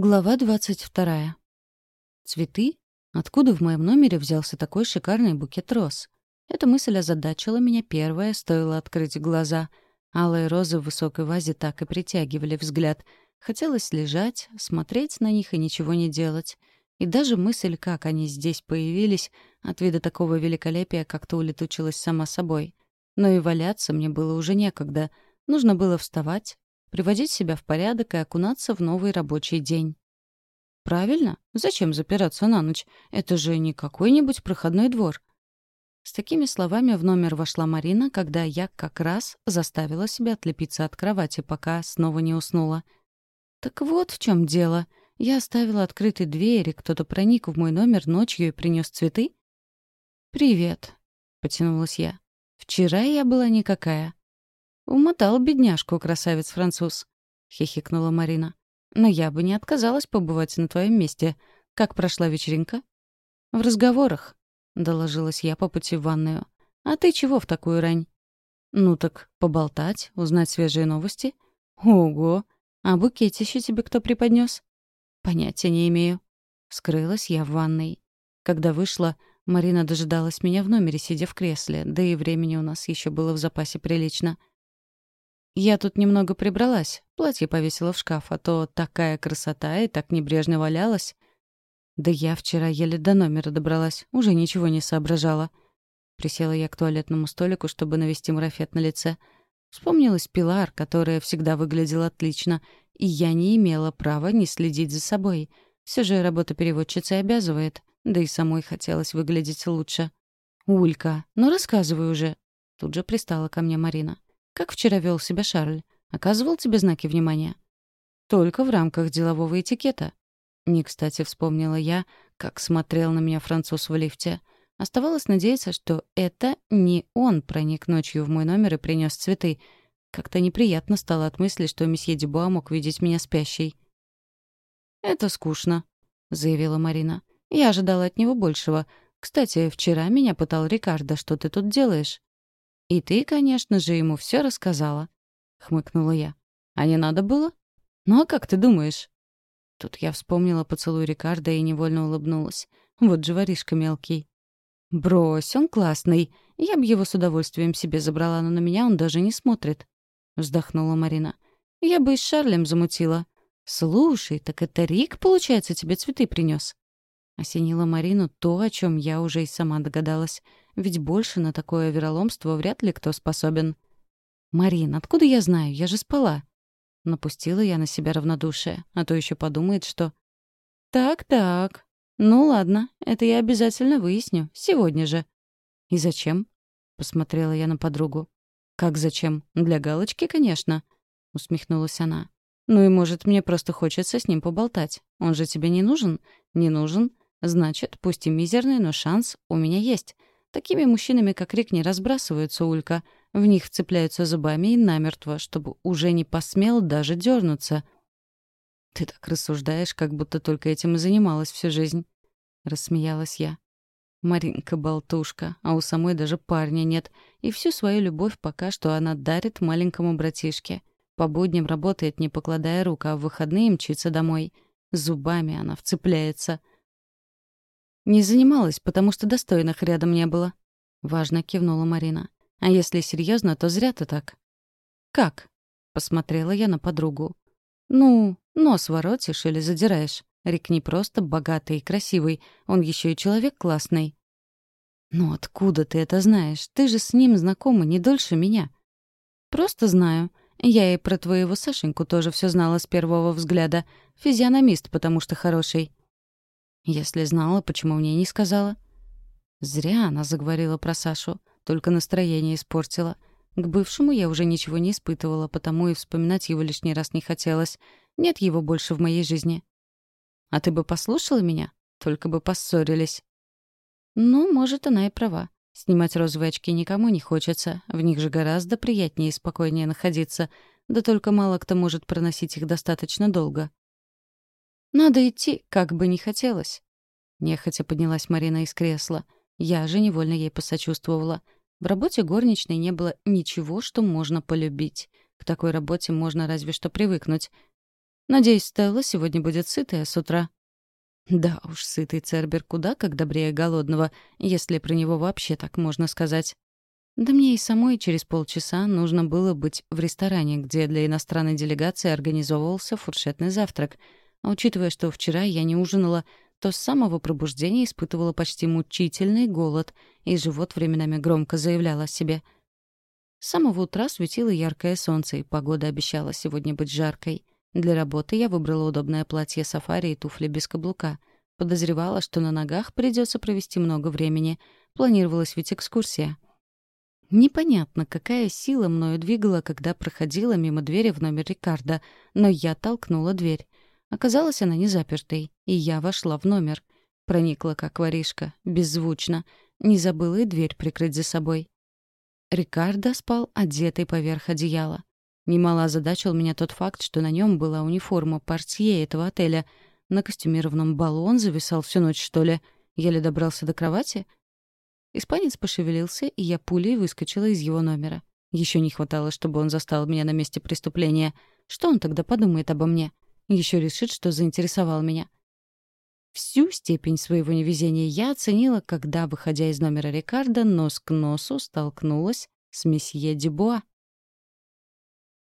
Глава двадцать вторая. Цветы? Откуда в моем номере взялся такой шикарный букет роз? Эта мысль озадачила меня первая, стоило открыть глаза. Алые розы в высокой вазе так и притягивали взгляд. Хотелось лежать, смотреть на них и ничего не делать. И даже мысль, как они здесь появились, от вида такого великолепия как-то улетучилась сама собой. Но и валяться мне было уже некогда. Нужно было вставать, приводить себя в порядок и окунаться в новый рабочий день. Правильно? Зачем запираться на ночь? Это же не какой-нибудь проходной двор. С такими словами в номер вошла Марина, когда я как раз заставила себя отлепиться от кровати, пока снова не уснула. Так вот в чем дело. Я оставила открытой дверь, и кто-то проник в мой номер ночью и принес цветы? «Привет», — потянулась я. «Вчера я была никакая. «Умотал бедняжку, красавец-француз», — хихикнула Марина. «Но я бы не отказалась побывать на твоем месте. Как прошла вечеринка?» «В разговорах», — доложилась я по пути в ванную. «А ты чего в такую рань?» «Ну так поболтать, узнать свежие новости». «Ого! А букетище тебе кто преподнес?» «Понятия не имею». Скрылась я в ванной. Когда вышла, Марина дожидалась меня в номере, сидя в кресле, да и времени у нас еще было в запасе прилично. Я тут немного прибралась, платье повесила в шкаф, а то такая красота и так небрежно валялась. Да я вчера еле до номера добралась, уже ничего не соображала. Присела я к туалетному столику, чтобы навести марафет на лице. Вспомнилась Пилар, которая всегда выглядела отлично, и я не имела права не следить за собой. Все же работа переводчицы обязывает, да и самой хотелось выглядеть лучше. «Улька, ну рассказывай уже!» Тут же пристала ко мне Марина. Как вчера вел себя Шарль? Оказывал тебе знаки внимания? Только в рамках делового этикета. Не кстати вспомнила я, как смотрел на меня француз в лифте. Оставалось надеяться, что это не он проник ночью в мой номер и принес цветы. Как-то неприятно стало от мысли, что месье Дебуа мог видеть меня спящей. «Это скучно», — заявила Марина. «Я ожидала от него большего. Кстати, вчера меня пытал Рикардо, что ты тут делаешь?» «И ты, конечно же, ему все рассказала», — хмыкнула я. «А не надо было? Ну а как ты думаешь?» Тут я вспомнила поцелуй Рикардо и невольно улыбнулась. Вот же воришка мелкий. «Брось, он классный. Я бы его с удовольствием себе забрала, но на меня он даже не смотрит», — вздохнула Марина. «Я бы и с Шарлем замутила. Слушай, так это Рик, получается, тебе цветы принес? Осенила Марину то, о чем я уже и сама догадалась. Ведь больше на такое вероломство вряд ли кто способен. «Марин, откуда я знаю? Я же спала». Напустила я на себя равнодушие, а то еще подумает, что... «Так-так. Ну ладно, это я обязательно выясню. Сегодня же». «И зачем?» — посмотрела я на подругу. «Как зачем? Для галочки, конечно», — усмехнулась она. «Ну и, может, мне просто хочется с ним поболтать. Он же тебе не нужен? Не нужен? Значит, пусть и мизерный, но шанс у меня есть. Такими мужчинами, как Рик, не разбрасываются, Улька. В них вцепляются зубами и намертво, чтобы уже не посмел даже дернуться. «Ты так рассуждаешь, как будто только этим и занималась всю жизнь», — рассмеялась я. Маринка-болтушка, а у самой даже парня нет, и всю свою любовь пока что она дарит маленькому братишке. По будням работает, не покладая рук, а в выходные мчится домой. Зубами она вцепляется — «Не занималась, потому что достойных рядом не было», — важно кивнула Марина. «А если серьезно, то зря ты так». «Как?» — посмотрела я на подругу. «Ну, нос воротишь или задираешь. Рик не просто богатый и красивый, он еще и человек классный». «Ну откуда ты это знаешь? Ты же с ним знакома не дольше меня». «Просто знаю. Я и про твоего Сашеньку тоже все знала с первого взгляда. Физиономист, потому что хороший. Если знала, почему мне не сказала? Зря она заговорила про Сашу, только настроение испортила. К бывшему я уже ничего не испытывала, потому и вспоминать его лишний раз не хотелось. Нет его больше в моей жизни. А ты бы послушала меня? Только бы поссорились. Ну, может, она и права. Снимать розовые очки никому не хочется. В них же гораздо приятнее и спокойнее находиться. Да только мало кто может проносить их достаточно долго. Надо идти, как бы не хотелось. Нехотя поднялась Марина из кресла. Я же невольно ей посочувствовала. В работе горничной не было ничего, что можно полюбить. К такой работе можно разве что привыкнуть. Надеюсь, Стелла сегодня будет сытая с утра». Да уж, сытый Цербер куда как добрее голодного, если про него вообще так можно сказать. Да мне и самой через полчаса нужно было быть в ресторане, где для иностранной делегации организовывался фуршетный завтрак. Учитывая, что вчера я не ужинала, то с самого пробуждения испытывала почти мучительный голод, и живот временами громко заявлял о себе. С самого утра светило яркое солнце, и погода обещала сегодня быть жаркой. Для работы я выбрала удобное платье сафари и туфли без каблука. Подозревала, что на ногах придется провести много времени. Планировалась ведь экскурсия. Непонятно, какая сила мною двигала, когда проходила мимо двери в номер Рикардо, но я толкнула дверь. Оказалось, она не запертой, и я вошла в номер. Проникла, как воришка, беззвучно. Не забыла и дверь прикрыть за собой. Рикардо спал одетый поверх одеяла. Немало озадачил меня тот факт, что на нем была униформа портье этого отеля. На костюмированном балу он зависал всю ночь, что ли. Еле добрался до кровати. Испанец пошевелился, и я пулей выскочила из его номера. Еще не хватало, чтобы он застал меня на месте преступления. Что он тогда подумает обо мне? Еще решит, что заинтересовал меня. Всю степень своего невезения я оценила, когда, выходя из номера Рикардо, нос к носу столкнулась с месье Дебуа.